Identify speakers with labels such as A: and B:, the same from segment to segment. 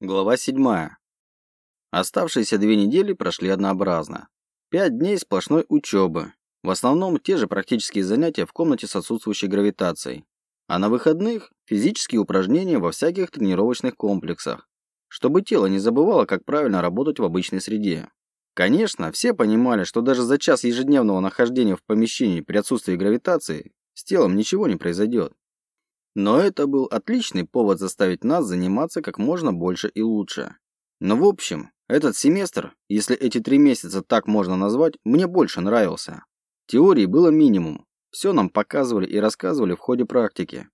A: Глава 7. Оставшиеся две недели прошли однообразно. Пять дней сплошной учебы. В основном те же практические занятия в комнате с отсутствующей гравитацией. А на выходных – физические упражнения во всяких тренировочных комплексах, чтобы тело не забывало, как правильно работать в обычной среде. Конечно, все понимали, что даже за час ежедневного нахождения в помещении при отсутствии гравитации с телом ничего не произойдет. Но это был отличный повод заставить нас заниматься как можно больше и лучше. Но в общем, этот семестр, если эти три месяца так можно назвать, мне больше нравился. Теории было минимум. Все нам показывали и рассказывали в ходе практики.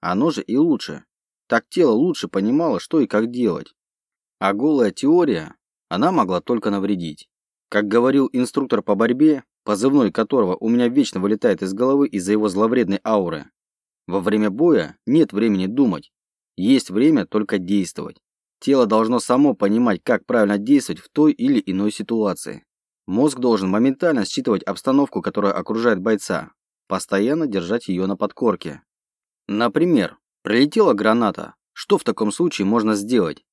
A: Оно же и лучше. Так тело лучше понимало, что и как делать. А голая теория, она могла только навредить. Как говорил инструктор по борьбе, позывной которого у меня вечно вылетает из головы из-за его зловредной ауры, во время боя нет времени думать. Есть время только действовать. Тело должно само понимать, как правильно действовать в той или иной ситуации. Мозг должен моментально считывать обстановку, которая окружает бойца, постоянно держать ее на подкорке. Например, прилетела граната. Что в таком случае можно сделать?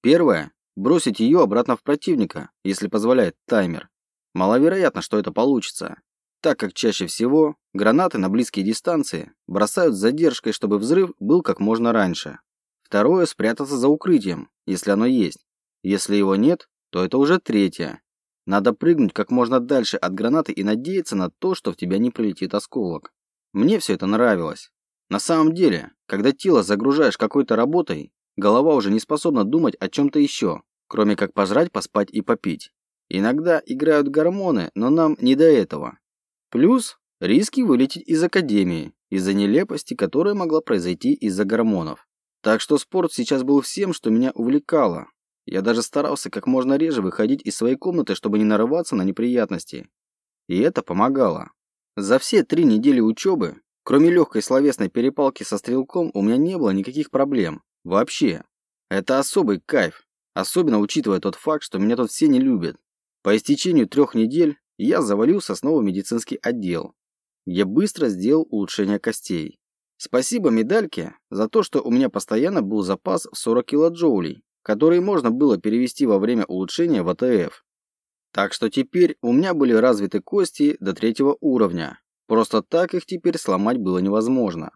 A: Первое – бросить ее обратно в противника, если позволяет таймер. Маловероятно, что это получится так как чаще всего гранаты на близкие дистанции бросают с задержкой, чтобы взрыв был как можно раньше. Второе – спрятаться за укрытием, если оно есть. Если его нет, то это уже третье. Надо прыгнуть как можно дальше от гранаты и надеяться на то, что в тебя не прилетит осколок. Мне все это нравилось. На самом деле, когда тело загружаешь какой-то работой, голова уже не способна думать о чем-то еще, кроме как пожрать, поспать и попить. Иногда играют гормоны, но нам не до этого. Плюс риски вылететь из академии из-за нелепости, которая могла произойти из-за гормонов. Так что спорт сейчас был всем, что меня увлекало. Я даже старался как можно реже выходить из своей комнаты, чтобы не нарываться на неприятности. И это помогало. За все три недели учебы, кроме легкой словесной перепалки со стрелком, у меня не было никаких проблем. Вообще. Это особый кайф. Особенно учитывая тот факт, что меня тут все не любят. По истечению трех недель я завалился снова медицинский отдел, где быстро сделал улучшение костей. Спасибо медальке за то, что у меня постоянно был запас в 40 килоджоулей, которые можно было перевести во время улучшения в АТФ. Так что теперь у меня были развиты кости до третьего уровня. Просто так их теперь сломать было невозможно.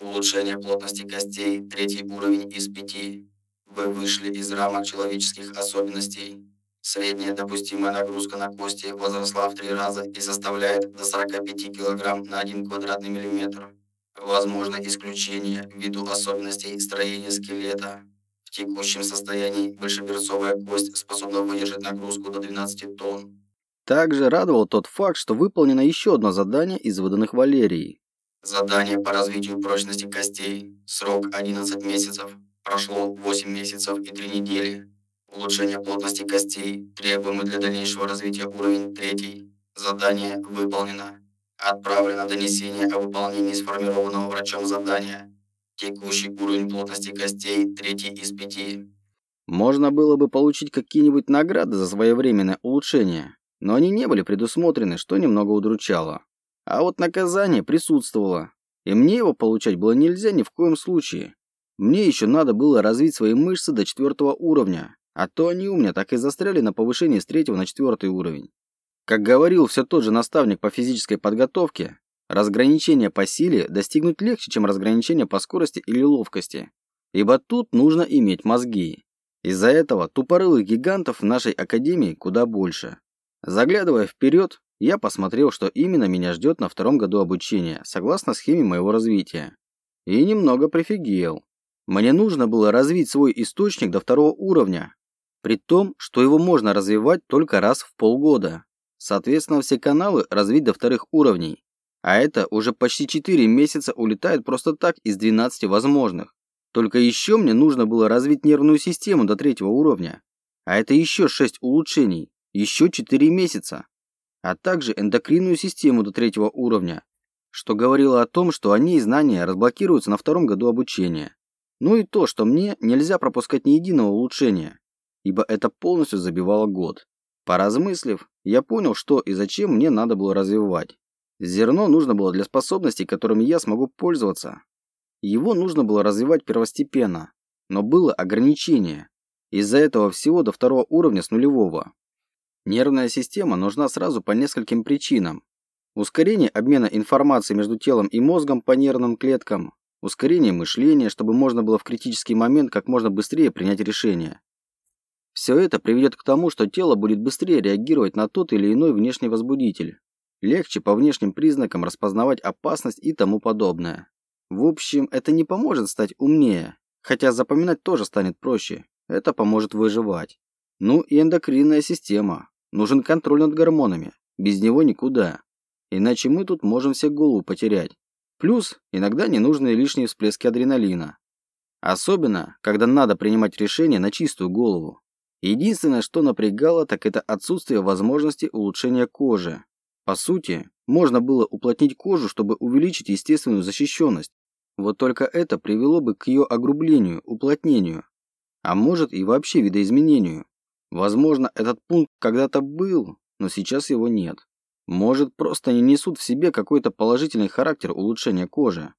B: Улучшение плотности костей, третий уровень из пяти. Вы вышли из рамок человеческих особенностей. Средняя допустимая нагрузка на кости возросла в три раза и составляет до 45 кг на 1 квадратный миллиметр. Возможно исключение ввиду особенностей строения скелета. В текущем состоянии большеберцовая кость способна выдержать нагрузку до 12 тонн.
A: Также радовал тот факт, что выполнено еще одно задание из выданных Валерией.
B: Задание по развитию прочности костей. Срок 11 месяцев. Прошло 8 месяцев и 3 недели. Улучшение плотности костей, требуемый для дальнейшего развития уровень третий. Задание выполнено. Отправлено донесение о выполнении сформированного врачом задания. Текущий уровень плотности костей третий из пяти.
A: Можно было бы получить какие-нибудь награды за своевременное улучшение, но они не были предусмотрены, что немного удручало. А вот наказание присутствовало, и мне его получать было нельзя ни в коем случае. Мне еще надо было развить свои мышцы до четвертого уровня, а то они у меня так и застряли на повышении с третьего на четвертый уровень. Как говорил все тот же наставник по физической подготовке, разграничение по силе достигнуть легче, чем разграничение по скорости или ловкости. Ибо тут нужно иметь мозги. Из-за этого тупорылых гигантов в нашей академии куда больше. Заглядывая вперед, я посмотрел, что именно меня ждет на втором году обучения, согласно схеме моего развития. И немного прифигел. Мне нужно было развить свой источник до второго уровня, при том, что его можно развивать только раз в полгода. Соответственно, все каналы развить до вторых уровней. А это уже почти 4 месяца улетает просто так из 12 возможных. Только еще мне нужно было развить нервную систему до третьего уровня. А это еще 6 улучшений. Еще 4 месяца. А также эндокринную систему до третьего уровня. Что говорило о том, что они и знания разблокируются на втором году обучения. Ну и то, что мне нельзя пропускать ни единого улучшения ибо это полностью забивало год. Поразмыслив, я понял, что и зачем мне надо было развивать. Зерно нужно было для способностей, которыми я смогу пользоваться. Его нужно было развивать первостепенно, но было ограничение. Из-за этого всего до второго уровня с нулевого. Нервная система нужна сразу по нескольким причинам. Ускорение обмена информацией между телом и мозгом по нервным клеткам, ускорение мышления, чтобы можно было в критический момент как можно быстрее принять решение. Все это приведет к тому, что тело будет быстрее реагировать на тот или иной внешний возбудитель. Легче по внешним признакам распознавать опасность и тому подобное. В общем, это не поможет стать умнее, хотя запоминать тоже станет проще. Это поможет выживать. Ну и эндокринная система. Нужен контроль над гормонами. Без него никуда. Иначе мы тут можем все голову потерять. Плюс иногда ненужные лишние всплески адреналина. Особенно, когда надо принимать решения на чистую голову. Единственное, что напрягало, так это отсутствие возможности улучшения кожи. По сути, можно было уплотнить кожу, чтобы увеличить естественную защищенность. Вот только это привело бы к ее огрублению, уплотнению, а может и вообще видоизменению. Возможно, этот пункт когда-то был, но сейчас его нет. Может, просто не несут в себе какой-то положительный характер улучшения кожи.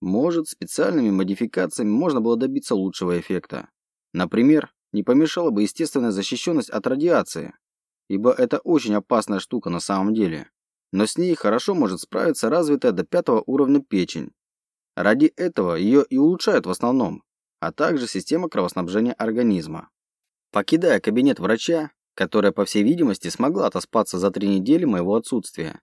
A: Может, специальными модификациями можно было добиться лучшего эффекта. Например, не помешала бы естественная защищенность от радиации, ибо это очень опасная штука на самом деле. Но с ней хорошо может справиться развитая до пятого уровня печень. Ради этого ее и улучшают в основном, а также система кровоснабжения организма. Покидая кабинет врача, которая, по всей видимости, смогла отоспаться за три недели моего отсутствия,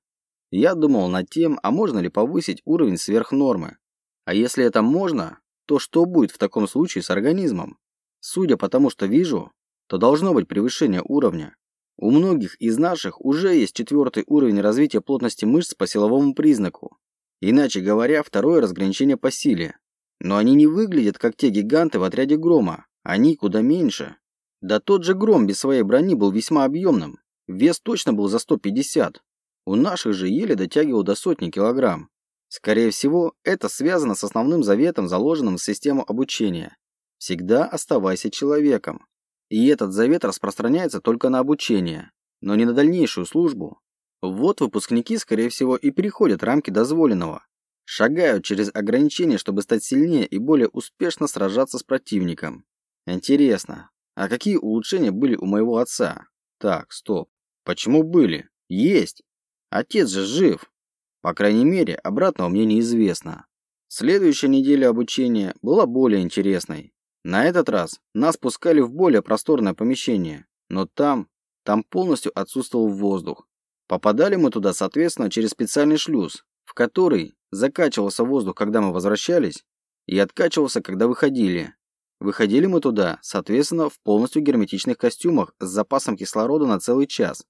A: я думал над тем, а можно ли повысить уровень сверх нормы. А если это можно, то что будет в таком случае с организмом? Судя по тому, что вижу, то должно быть превышение уровня. У многих из наших уже есть четвертый уровень развития плотности мышц по силовому признаку. Иначе говоря, второе разграничение по силе. Но они не выглядят как те гиганты в отряде Грома. Они куда меньше. Да тот же Гром без своей брони был весьма объемным. Вес точно был за 150. У наших же еле дотягивал до сотни килограмм. Скорее всего, это связано с основным заветом, заложенным в систему обучения. Всегда оставайся человеком. И этот завет распространяется только на обучение, но не на дальнейшую службу. Вот выпускники, скорее всего, и переходят рамки дозволенного. Шагают через ограничения, чтобы стать сильнее и более успешно сражаться с противником. Интересно, а какие улучшения были у моего отца? Так, стоп. Почему были? Есть. Отец же жив. По крайней мере, обратного мне неизвестно. Следующая неделя обучения была более интересной. На этот раз нас пускали в более просторное помещение, но там, там полностью отсутствовал воздух. Попадали мы туда, соответственно, через специальный шлюз, в который закачивался воздух, когда мы возвращались, и откачивался, когда выходили. Выходили мы туда, соответственно, в полностью герметичных костюмах с запасом кислорода на целый час,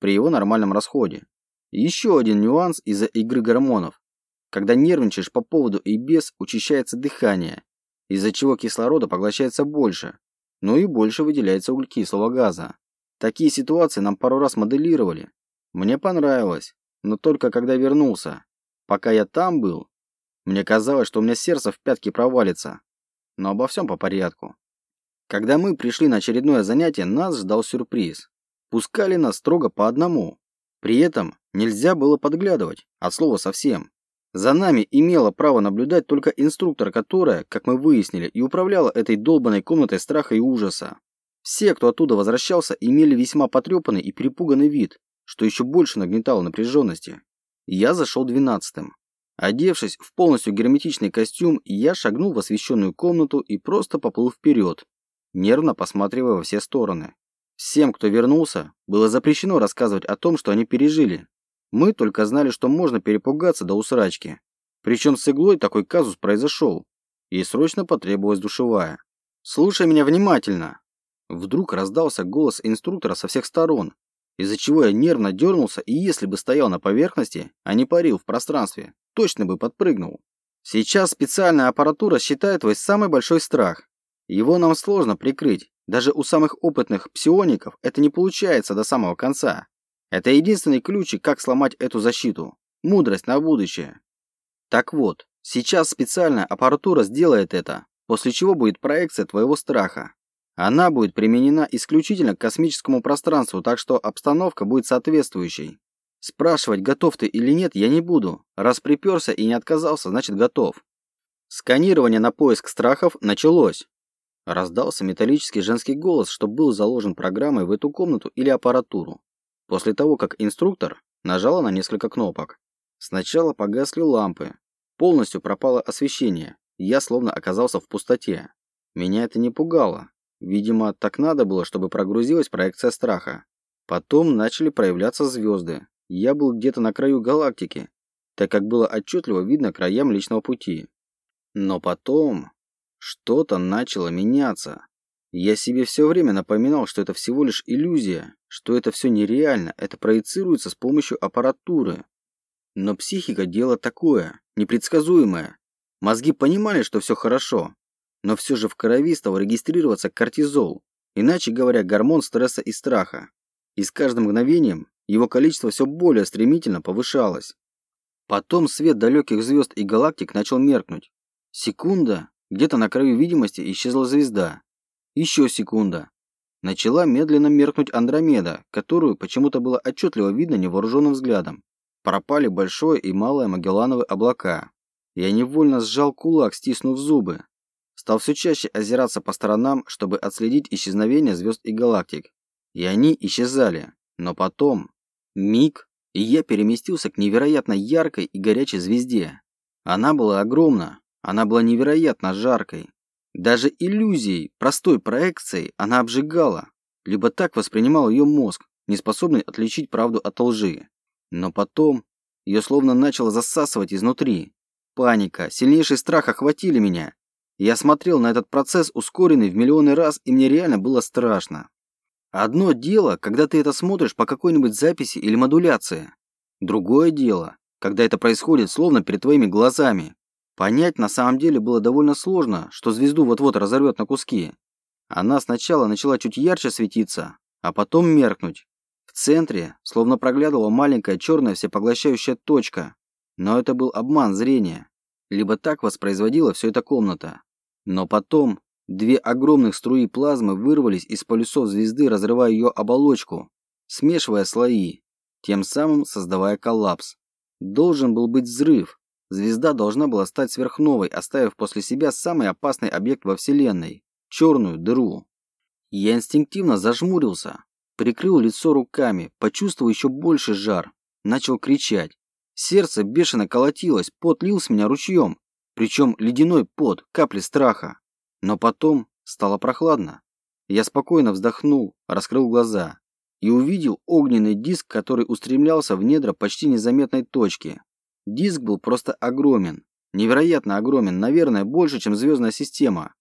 A: при его нормальном расходе. еще один нюанс из-за игры гормонов. Когда нервничаешь по поводу и без, учащается дыхание, из-за чего кислорода поглощается больше, но и больше выделяется углекислого газа. Такие ситуации нам пару раз моделировали. Мне понравилось, но только когда вернулся. Пока я там был, мне казалось, что у меня сердце в пятки провалится. Но обо всем по порядку. Когда мы пришли на очередное занятие, нас ждал сюрприз. Пускали нас строго по одному. При этом нельзя было подглядывать, от слова совсем. За нами имела право наблюдать только инструктор, которая, как мы выяснили, и управляла этой долбанной комнатой страха и ужаса. Все, кто оттуда возвращался, имели весьма потрепанный и перепуганный вид, что еще больше нагнетало напряженности. Я зашел двенадцатым. Одевшись в полностью герметичный костюм, я шагнул в освещенную комнату и просто поплыл вперед, нервно посматривая во все стороны. Всем, кто вернулся, было запрещено рассказывать о том, что они пережили, мы только знали, что можно перепугаться до усрачки. Причем с иглой такой казус произошел. Ей срочно потребовалась душевая. «Слушай меня внимательно!» Вдруг раздался голос инструктора со всех сторон, из-за чего я нервно дернулся и если бы стоял на поверхности, а не парил в пространстве, точно бы подпрыгнул. Сейчас специальная аппаратура считает твой самый большой страх. Его нам сложно прикрыть. Даже у самых опытных псиоников это не получается до самого конца. Это единственный ключик, как сломать эту защиту. Мудрость на будущее. Так вот, сейчас специальная аппаратура сделает это, после чего будет проекция твоего страха. Она будет применена исключительно к космическому пространству, так что обстановка будет соответствующей. Спрашивать, готов ты или нет, я не буду. Раз приперся и не отказался, значит готов. Сканирование на поиск страхов началось. Раздался металлический женский голос, что был заложен программой в эту комнату или аппаратуру. После того, как инструктор нажала на несколько кнопок. Сначала погасли лампы. Полностью пропало освещение. Я словно оказался в пустоте. Меня это не пугало. Видимо, так надо было, чтобы прогрузилась проекция страха. Потом начали проявляться звезды. Я был где-то на краю галактики, так как было отчетливо видно края Млечного Пути. Но потом что-то начало меняться. Я себе все время напоминал, что это всего лишь иллюзия, что это все нереально, это проецируется с помощью аппаратуры. Но психика – дело такое, непредсказуемое. Мозги понимали, что все хорошо, но все же в крови стал регистрироваться кортизол, иначе говоря, гормон стресса и страха. И с каждым мгновением его количество все более стремительно повышалось. Потом свет далеких звезд и галактик начал меркнуть. Секунда, где-то на краю видимости исчезла звезда. Еще секунда. Начала медленно меркнуть Андромеда, которую почему-то было отчетливо видно невооруженным взглядом. Пропали большое и малое Магеллановы облака. Я невольно сжал кулак, стиснув зубы. Стал все чаще озираться по сторонам, чтобы отследить исчезновение звезд и галактик. И они исчезали. Но потом... Миг, и я переместился к невероятно яркой и горячей звезде. Она была огромна. Она была невероятно жаркой. Даже иллюзией, простой проекцией она обжигала. Либо так воспринимал ее мозг, не способный отличить правду от лжи. Но потом ее словно начало засасывать изнутри. Паника, сильнейший страх охватили меня. Я смотрел на этот процесс, ускоренный в миллионы раз, и мне реально было страшно. Одно дело, когда ты это смотришь по какой-нибудь записи или модуляции. Другое дело, когда это происходит словно перед твоими глазами. Понять на самом деле было довольно сложно, что звезду вот-вот разорвет на куски. Она сначала начала чуть ярче светиться, а потом меркнуть. В центре словно проглядывала маленькая черная всепоглощающая точка, но это был обман зрения. Либо так воспроизводила все эта комната. Но потом две огромных струи плазмы вырвались из полюсов звезды, разрывая ее оболочку, смешивая слои, тем самым создавая коллапс. Должен был быть взрыв. Звезда должна была стать сверхновой, оставив после себя самый опасный объект во Вселенной – черную дыру. Я инстинктивно зажмурился, прикрыл лицо руками, почувствовал еще больше жар, начал кричать. Сердце бешено колотилось, пот лил с меня ручьем, причем ледяной пот, капли страха. Но потом стало прохладно. Я спокойно вздохнул, раскрыл глаза и увидел огненный диск, который устремлялся в недра почти незаметной точки. Диск был просто огромен, невероятно огромен, наверное, больше, чем звездная система.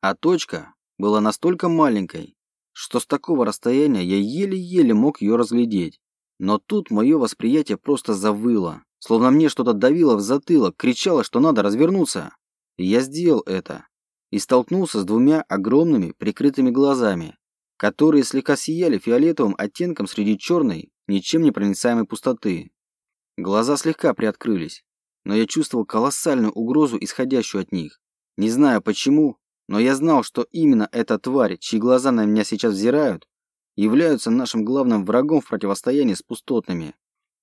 A: А точка была настолько маленькой, что с такого расстояния я еле-еле мог ее разглядеть. Но тут мое восприятие просто завыло. Словно мне что-то давило в затылок, кричало, что надо развернуться. И я сделал это. И столкнулся с двумя огромными прикрытыми глазами, которые слегка сияли фиолетовым оттенком среди черной, ничем не проницаемой пустоты. Глаза слегка приоткрылись, но я чувствовал колоссальную угрозу, исходящую от них. Не знаю почему, но я знал, что именно эта тварь, чьи глаза на меня сейчас взирают, являются нашим главным врагом в противостоянии с пустотными.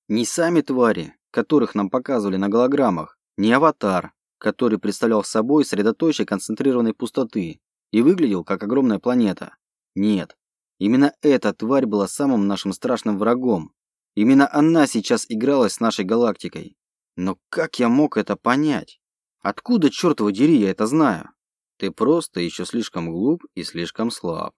A: Не сами твари, которых нам показывали на голограммах, не аватар, который представлял собой средоточие концентрированной пустоты и выглядел как огромная планета. Нет, именно эта тварь была самым нашим страшным врагом. Именно она сейчас игралась с нашей галактикой. Но как я мог это понять? Откуда, черт дери, я это знаю? Ты просто еще слишком глуп и слишком слаб.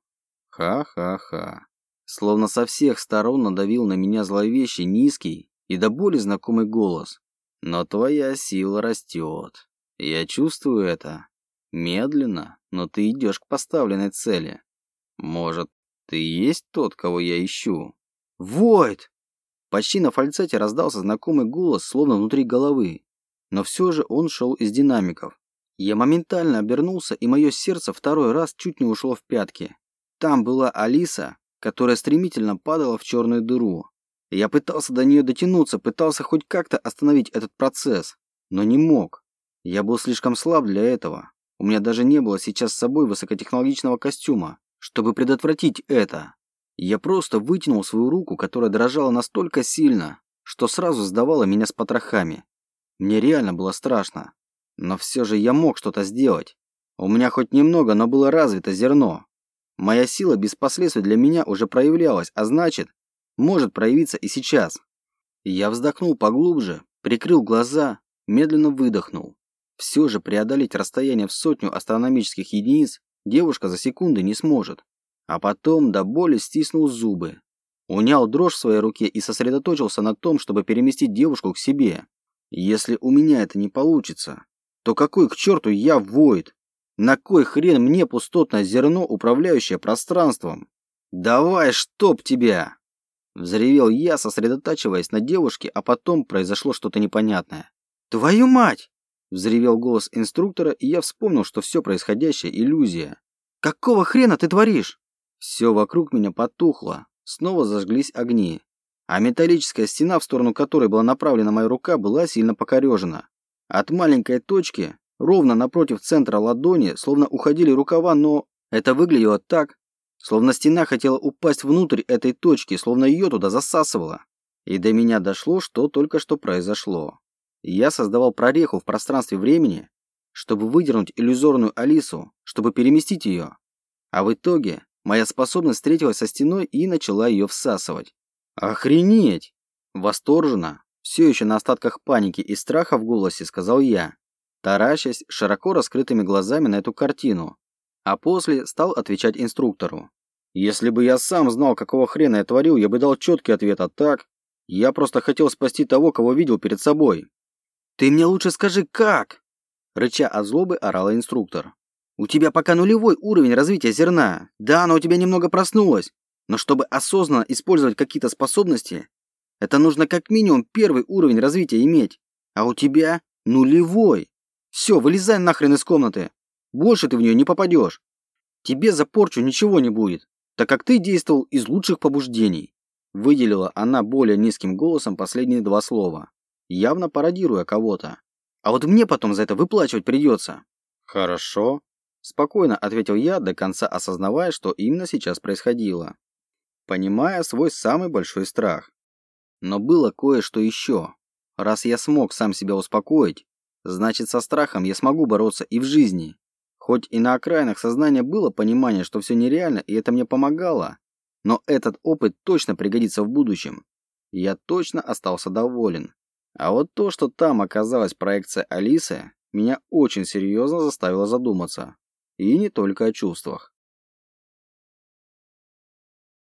A: Ха-ха-ха. Словно со всех сторон надавил на меня зловещий, низкий и до боли знакомый голос. Но твоя сила растет. Я чувствую это. Медленно, но ты идешь к поставленной цели. Может, ты есть тот, кого я ищу? Войд! Почти на фальцете раздался знакомый голос, словно внутри головы. Но все же он шел из динамиков. Я моментально обернулся, и мое сердце второй раз чуть не ушло в пятки. Там была Алиса, которая стремительно падала в черную дыру. Я пытался до нее дотянуться, пытался хоть как-то остановить этот процесс, но не мог. Я был слишком слаб для этого. У меня даже не было сейчас с собой высокотехнологичного костюма, чтобы предотвратить это. Я просто вытянул свою руку, которая дрожала настолько сильно, что сразу сдавала меня с потрохами. Мне реально было страшно. Но все же я мог что-то сделать. У меня хоть немного, но было развито зерно. Моя сила без последствий для меня уже проявлялась, а значит, может проявиться и сейчас. Я вздохнул поглубже, прикрыл глаза, медленно выдохнул. Все же преодолеть расстояние в сотню астрономических единиц девушка за секунды не сможет. А потом до боли стиснул зубы. Унял дрожь в своей руке и сосредоточился на том, чтобы переместить девушку к себе. Если у меня это не получится, то какой к черту я воид? На кой хрен мне пустотное зерно, управляющее пространством? Давай, чтоб тебя! Взревел я, сосредотачиваясь на девушке, а потом произошло что-то непонятное. «Твою мать!» Взревел голос инструктора, и я вспомнил, что все происходящее – иллюзия. «Какого хрена ты творишь?» Все вокруг меня потухло. Снова зажглись огни. А металлическая стена, в сторону которой была направлена моя рука, была сильно покорежена. От маленькой точки, ровно напротив центра ладони, словно уходили рукава, но это выглядело так, словно стена хотела упасть внутрь этой точки, словно ее туда засасывало. И до меня дошло, что только что произошло. Я создавал прореху в пространстве времени, чтобы выдернуть иллюзорную Алису, чтобы переместить ее. А в итоге моя способность встретилась со стеной и начала ее всасывать. Охренеть! Восторженно, все еще на остатках паники и страха в голосе сказал я, таращась широко раскрытыми глазами на эту картину, а после стал отвечать инструктору. Если бы я сам знал, какого хрена я творил, я бы дал четкий ответ, а так... Я просто хотел спасти того, кого видел перед собой. «Ты мне лучше скажи, как?» Рыча от злобы орала инструктор. «У тебя пока нулевой уровень развития зерна. Да, оно у тебя немного проснулось. Но чтобы осознанно использовать какие-то способности, это нужно как минимум первый уровень развития иметь. А у тебя нулевой. Все, вылезай нахрен из комнаты. Больше ты в нее не попадешь. Тебе за порчу ничего не будет, так как ты действовал из лучших побуждений. Выделила она более низким голосом последние два слова явно пародируя кого-то. А вот мне потом за это выплачивать придется. Хорошо. Спокойно ответил я, до конца осознавая, что именно сейчас происходило. Понимая свой самый большой страх. Но было кое-что еще. Раз я смог сам себя успокоить, значит со страхом я смогу бороться и в жизни. Хоть и на окраинах сознания было понимание, что все нереально, и это мне помогало, но этот опыт точно пригодится в будущем. Я точно остался доволен. А вот то, что там оказалась проекция Алисы, меня очень серьезно заставило задуматься. И не только о чувствах.